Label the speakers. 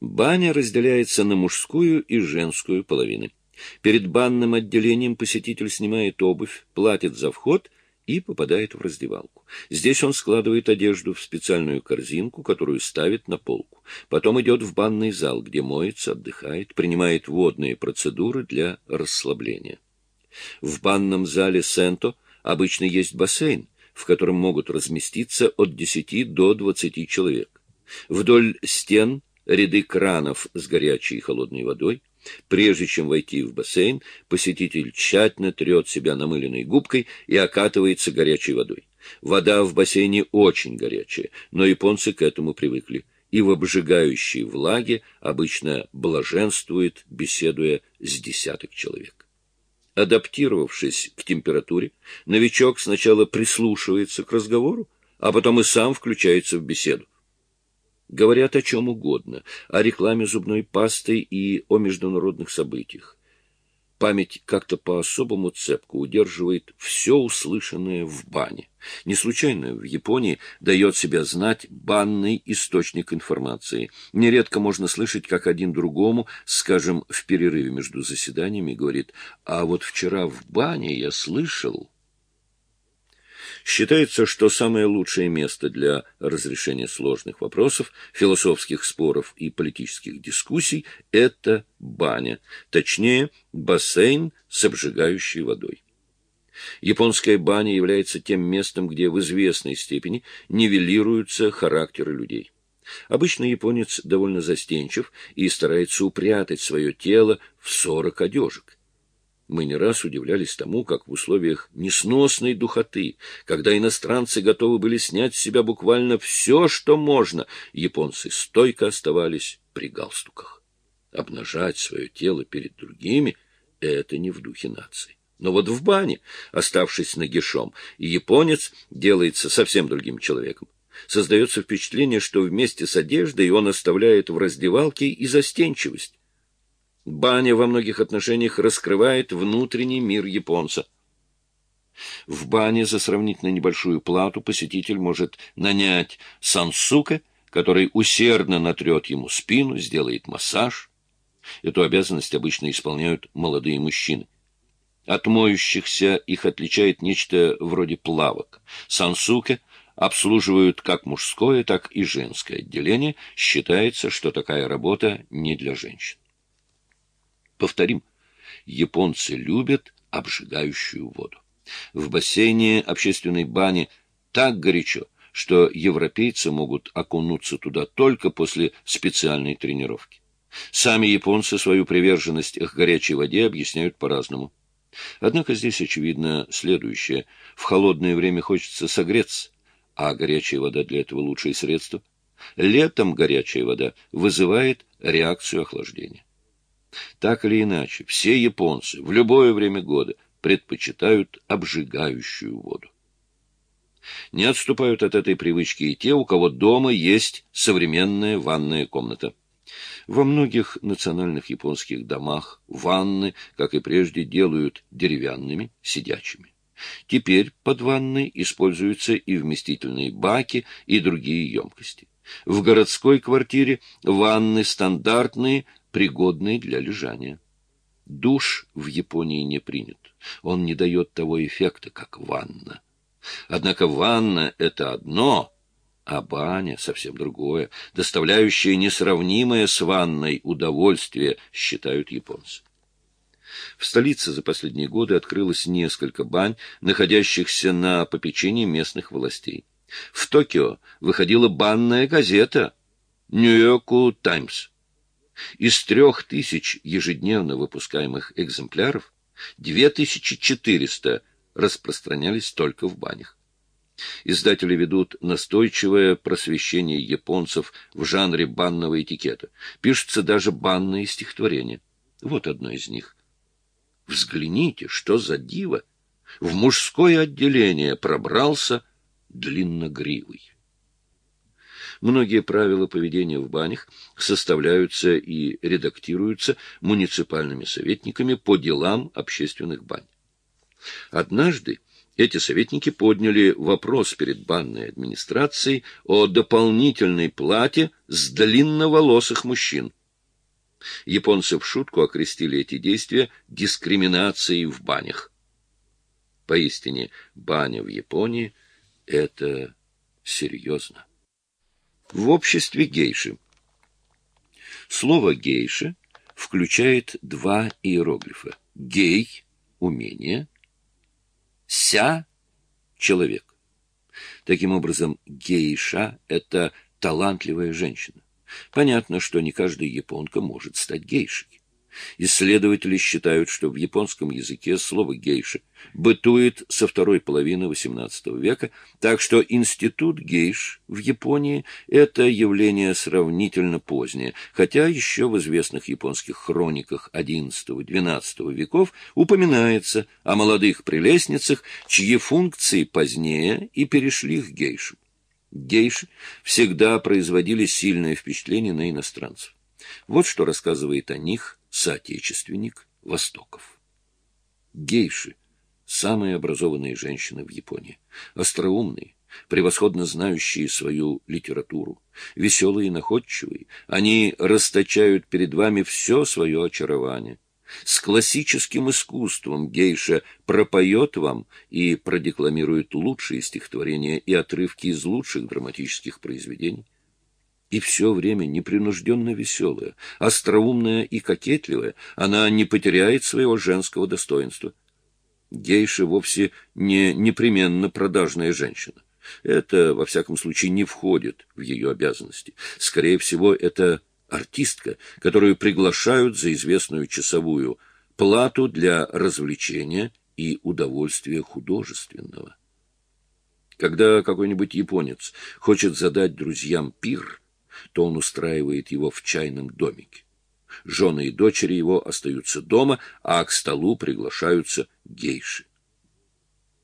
Speaker 1: Баня разделяется на мужскую и женскую половины. Перед банным отделением посетитель снимает обувь, платит за вход и попадает в раздевалку. Здесь он складывает одежду в специальную корзинку, которую ставит на полку. Потом идет в банный зал, где моется, отдыхает, принимает водные процедуры для расслабления. В банном зале Сенто обычно есть бассейн, в котором могут разместиться от 10 до 20 человек. Вдоль стен ряды кранов с горячей и холодной водой. Прежде чем войти в бассейн, посетитель тщательно трет себя намыленной губкой и окатывается горячей водой. Вода в бассейне очень горячая, но японцы к этому привыкли и в обжигающей влаге обычно блаженствует, беседуя с десяток человек. Адаптировавшись к температуре, новичок сначала прислушивается к разговору, а потом и сам включается в беседу. Говорят о чем угодно, о рекламе зубной пасты и о международных событиях. Память как-то по-особому цепко удерживает все услышанное в бане. Не случайно в Японии дает себя знать банный источник информации. Нередко можно слышать, как один другому, скажем, в перерыве между заседаниями, говорит, «А вот вчера в бане я слышал...» Считается, что самое лучшее место для разрешения сложных вопросов, философских споров и политических дискуссий – это баня, точнее, бассейн с обжигающей водой. Японская баня является тем местом, где в известной степени нивелируются характеры людей. Обычно японец довольно застенчив и старается упрятать свое тело в сорок одежек. Мы не раз удивлялись тому, как в условиях несносной духоты, когда иностранцы готовы были снять с себя буквально все, что можно, японцы стойко оставались при галстуках. Обнажать свое тело перед другими — это не в духе нации. Но вот в бане, оставшись нагишом, японец делается совсем другим человеком. Создается впечатление, что вместе с одеждой он оставляет в раздевалке и застенчивость. Баня во многих отношениях раскрывает внутренний мир японца. В бане за сравнительно небольшую плату посетитель может нанять сансука, который усердно натрет ему спину, сделает массаж. Эту обязанность обычно исполняют молодые мужчины. От моющихся их отличает нечто вроде плавок. Сансука обслуживают как мужское, так и женское отделение. Считается, что такая работа не для женщин. Повторим, японцы любят обжигающую воду. В бассейне общественной бани так горячо, что европейцы могут окунуться туда только после специальной тренировки. Сами японцы свою приверженность к горячей воде объясняют по-разному. Однако здесь очевидно следующее. В холодное время хочется согреться, а горячая вода для этого лучшее средство. Летом горячая вода вызывает реакцию охлаждения. Так или иначе, все японцы в любое время года предпочитают обжигающую воду. Не отступают от этой привычки и те, у кого дома есть современная ванная комната. Во многих национальных японских домах ванны, как и прежде, делают деревянными, сидячими. Теперь под ванной используются и вместительные баки, и другие емкости. В городской квартире ванны стандартные, пригодный для лежания. Душ в Японии не принят. Он не дает того эффекта, как ванна. Однако ванна — это одно, а баня — совсем другое, доставляющее несравнимое с ванной удовольствие, считают японцы. В столице за последние годы открылось несколько бань, находящихся на попечении местных властей. В Токио выходила банная газета «Нью-Йорку Таймс». Из трех тысяч ежедневно выпускаемых экземпляров 2400 распространялись только в банях. Издатели ведут настойчивое просвещение японцев в жанре банного этикета. Пишутся даже банные стихотворения. Вот одно из них. Взгляните, что за диво! В мужское отделение пробрался длинногривый. Многие правила поведения в банях составляются и редактируются муниципальными советниками по делам общественных бань. Однажды Эти советники подняли вопрос перед банной администрацией о дополнительной плате с длинноволосых мужчин. Японцы в шутку окрестили эти действия дискриминацией в банях. Поистине, баня в Японии — это серьезно. В обществе гейши. Слово «гейша» включает два иероглифа. «Гей» — умение, «ся» — человек. Таким образом, гейша — это талантливая женщина. Понятно, что не каждая японка может стать гейшей. Исследователи считают, что в японском языке слово «гейша» бытует со второй половины XVIII века, так что институт гейш в Японии – это явление сравнительно позднее, хотя еще в известных японских хрониках XI-XII веков упоминается о молодых прелестницах, чьи функции позднее и перешли к гейшам. Гейши всегда производили сильное впечатление на иностранцев. Вот что рассказывает о них соотечественник Востоков. Гейши – самые образованные женщины в Японии, остроумные, превосходно знающие свою литературу, веселые и находчивые, они расточают перед вами все свое очарование. С классическим искусством гейша пропоет вам и продекламирует лучшие стихотворения и отрывки из лучших драматических произведений и все время непринужденно веселая, остроумная и кокетливая, она не потеряет своего женского достоинства. Гейша вовсе не непременно продажная женщина. Это, во всяком случае, не входит в ее обязанности. Скорее всего, это артистка, которую приглашают за известную часовую плату для развлечения и удовольствия художественного. Когда какой-нибудь японец хочет задать друзьям пир – то он устраивает его в чайном домике. Жены и дочери его остаются дома, а к столу приглашаются гейши.